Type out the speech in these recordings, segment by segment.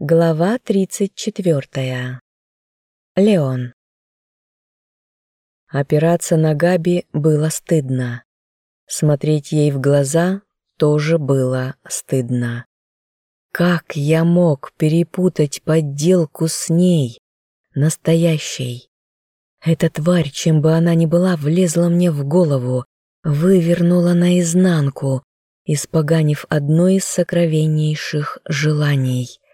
Глава 34. Леон. Опираться на Габи было стыдно. Смотреть ей в глаза тоже было стыдно. Как я мог перепутать подделку с ней, настоящей? Эта тварь, чем бы она ни была, влезла мне в голову, вывернула наизнанку, испоганив одно из сокровеннейших желаний —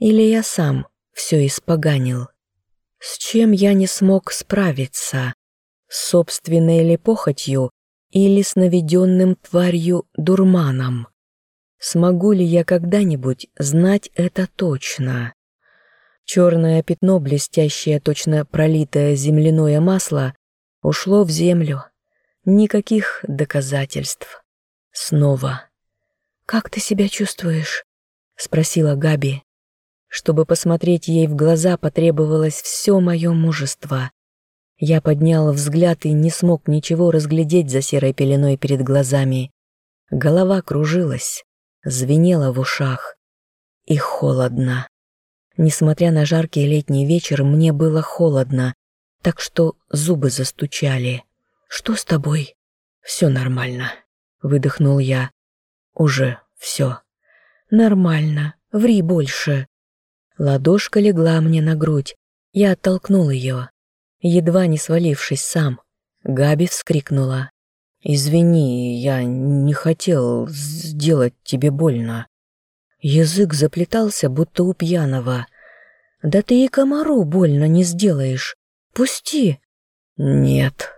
или я сам все испоганил? С чем я не смог справиться? С собственной ли похотью или с наведенным тварью дурманом? Смогу ли я когда-нибудь знать это точно? Черное пятно, блестящее, точно пролитое земляное масло, ушло в землю. Никаких доказательств. Снова. «Как ты себя чувствуешь?» — спросила Габи. Чтобы посмотреть ей в глаза, потребовалось все мое мужество. Я поднял взгляд и не смог ничего разглядеть за серой пеленой перед глазами. Голова кружилась, звенела в ушах. И холодно. Несмотря на жаркий летний вечер, мне было холодно, так что зубы застучали. «Что с тобой?» «Все нормально», — выдохнул я. «Уже все». «Нормально. Ври больше». Ладошка легла мне на грудь. Я оттолкнул ее, едва не свалившись сам. Габи вскрикнула. «Извини, я не хотел сделать тебе больно». Язык заплетался, будто у пьяного. «Да ты и комару больно не сделаешь. Пусти!» «Нет».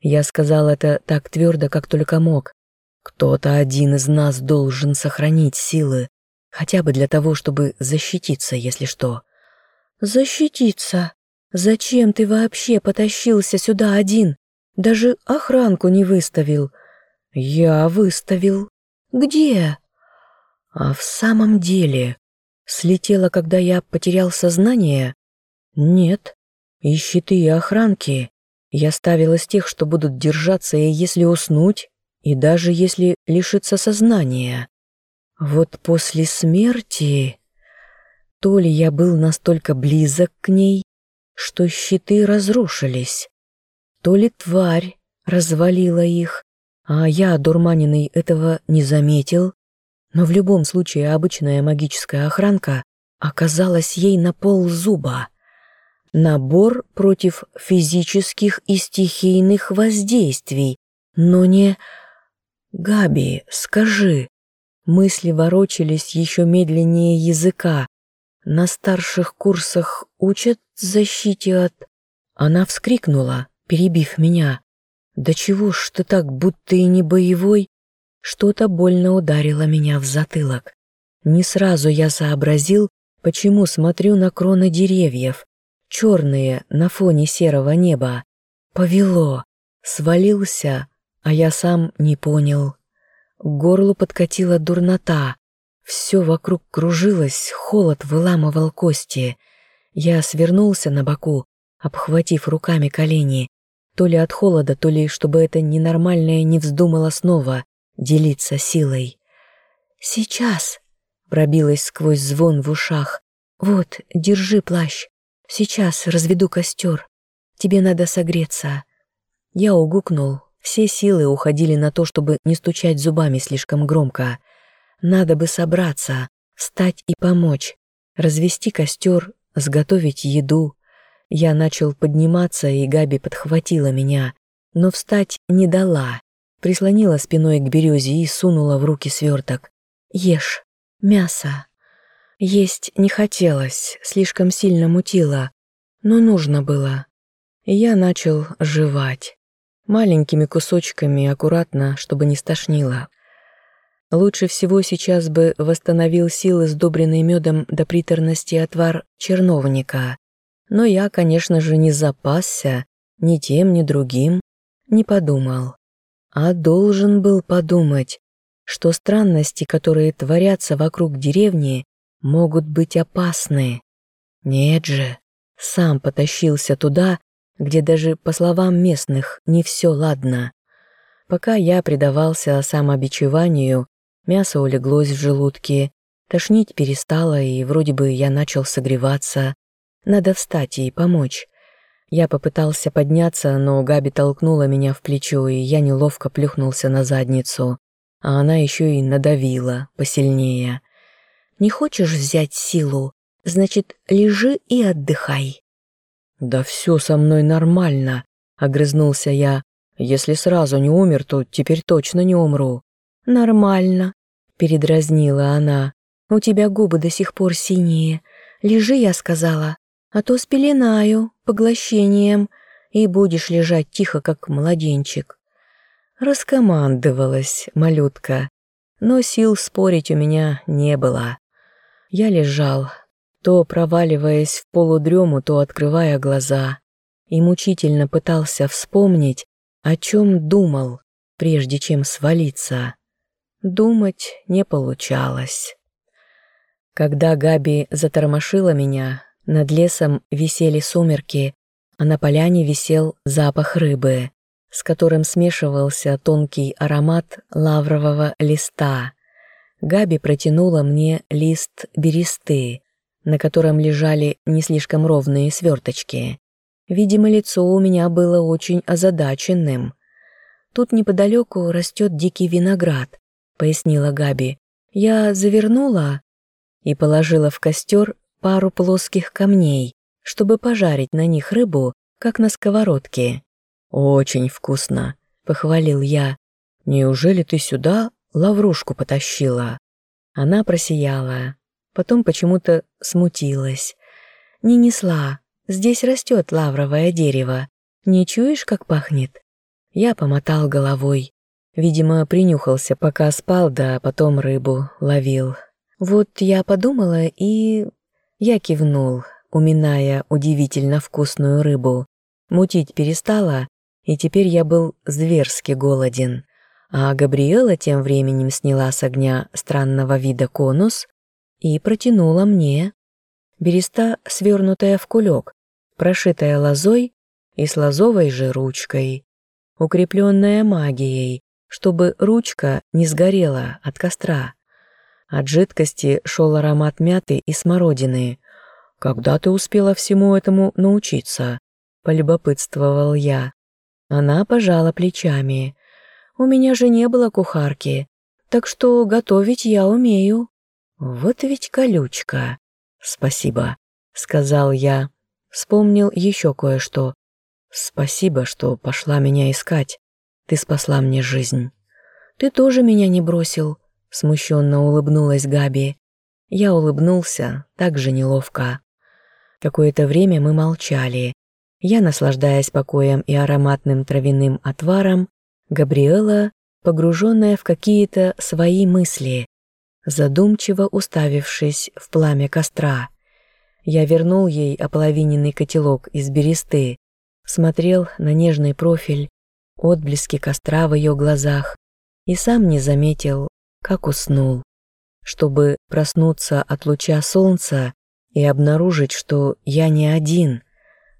Я сказал это так твердо, как только мог. «Кто-то один из нас должен сохранить силы, Хотя бы для того, чтобы защититься, если что. Защититься? Зачем ты вообще потащился сюда один? Даже охранку не выставил. Я выставил. Где? А в самом деле, слетела, когда я потерял сознание? Нет. И щиты, и охранки. Я ставил из тех, что будут держаться, и если уснуть, и даже если лишиться сознания. Вот после смерти то ли я был настолько близок к ней, что щиты разрушились, то ли тварь развалила их, а я, одурманенный, этого не заметил, но в любом случае обычная магическая охранка оказалась ей на пол зуба. Набор против физических и стихийных воздействий, но не... «Габи, скажи, Мысли ворочались еще медленнее языка. На старших курсах учат защите от... Она вскрикнула, перебив меня. «Да чего ж ты так, будто и не боевой?» Что-то больно ударило меня в затылок. Не сразу я сообразил, почему смотрю на кроны деревьев, черные на фоне серого неба. Повело, свалился, а я сам не понял. К горлу подкатила дурнота. Все вокруг кружилось, холод выламывал кости. Я свернулся на боку, обхватив руками колени, то ли от холода, то ли чтобы это ненормальное не вздумало снова делиться силой. «Сейчас!» — пробилась сквозь звон в ушах. «Вот, держи плащ. Сейчас разведу костер. Тебе надо согреться». Я угукнул, все силы уходили на то, чтобы не стучать зубами слишком громко. Надо бы собраться, встать и помочь, развести костер, сготовить еду. Я начал подниматься, и Габи подхватила меня, но встать не дала. Прислонила спиной к березе и сунула в руки сверток. «Ешь. Мясо». Есть не хотелось, слишком сильно мутило, но нужно было. Я начал жевать маленькими кусочками, аккуратно, чтобы не стошнило. Лучше всего сейчас бы восстановил силы, сдобренный медом до приторности отвар черновника. Но я, конечно же, не запасся ни тем, ни другим, не подумал. А должен был подумать, что странности, которые творятся вокруг деревни, могут быть опасны. Нет же, сам потащился туда, где даже, по словам местных, не все ладно. Пока я предавался самобичеванию, мясо улеглось в желудке, Тошнить перестало, и вроде бы я начал согреваться. Надо встать и помочь. Я попытался подняться, но Габи толкнула меня в плечо, и я неловко плюхнулся на задницу. А она еще и надавила посильнее. «Не хочешь взять силу? Значит, лежи и отдыхай». «Да все со мной нормально», — огрызнулся я. «Если сразу не умер, то теперь точно не умру». «Нормально», — передразнила она. «У тебя губы до сих пор синие. Лежи, я сказала, а то спеленаю поглощением, и будешь лежать тихо, как младенчик». Раскомандовалась малютка, но сил спорить у меня не было. Я лежал, то проваливаясь в полудрему, то открывая глаза, и мучительно пытался вспомнить, о чем думал, прежде чем свалиться. Думать не получалось. Когда Габи затормошила меня, над лесом висели сумерки, а на поляне висел запах рыбы, с которым смешивался тонкий аромат лаврового листа. Габи протянула мне лист бересты, на котором лежали не слишком ровные сверточки. Видимо, лицо у меня было очень озадаченным. «Тут неподалеку растет дикий виноград», — пояснила Габи. «Я завернула и положила в костер пару плоских камней, чтобы пожарить на них рыбу, как на сковородке. «Очень вкусно», — похвалил я. «Неужели ты сюда лаврушку потащила?» Она просияла, потом почему-то смутилась. «Не несла, здесь растет лавровое дерево. Не чуешь, как пахнет?» Я помотал головой. Видимо, принюхался, пока спал, да потом рыбу ловил. Вот я подумала и я кивнул, уминая удивительно вкусную рыбу. Мутить перестала, и теперь я был зверски голоден. А Габриэла тем временем сняла с огня странного вида конус и протянула мне. Береста, свернутая в кулек, прошитая лозой и с лозовой же ручкой, укрепленная магией, чтобы ручка не сгорела от костра. От жидкости шел аромат мяты и смородины. «Когда ты успела всему этому научиться?» – полюбопытствовал я. Она пожала плечами. «У меня же не было кухарки, так что готовить я умею». «Вот ведь колючка!» «Спасибо», — сказал я. Вспомнил еще кое-что. «Спасибо, что пошла меня искать. Ты спасла мне жизнь». «Ты тоже меня не бросил», Смущенно улыбнулась Габи. Я улыбнулся, так же неловко. Какое-то время мы молчали. Я, наслаждаясь покоем и ароматным травяным отваром, Габриэла, погруженная в какие-то свои мысли, задумчиво уставившись в пламя костра. Я вернул ей ополовиненный котелок из бересты, смотрел на нежный профиль, отблески костра в ее глазах и сам не заметил, как уснул, чтобы проснуться от луча солнца и обнаружить, что я не один.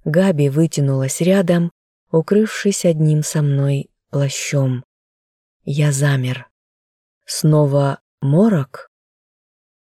Габи вытянулась рядом, укрывшись одним со мной плащом. Я замер. Снова морок?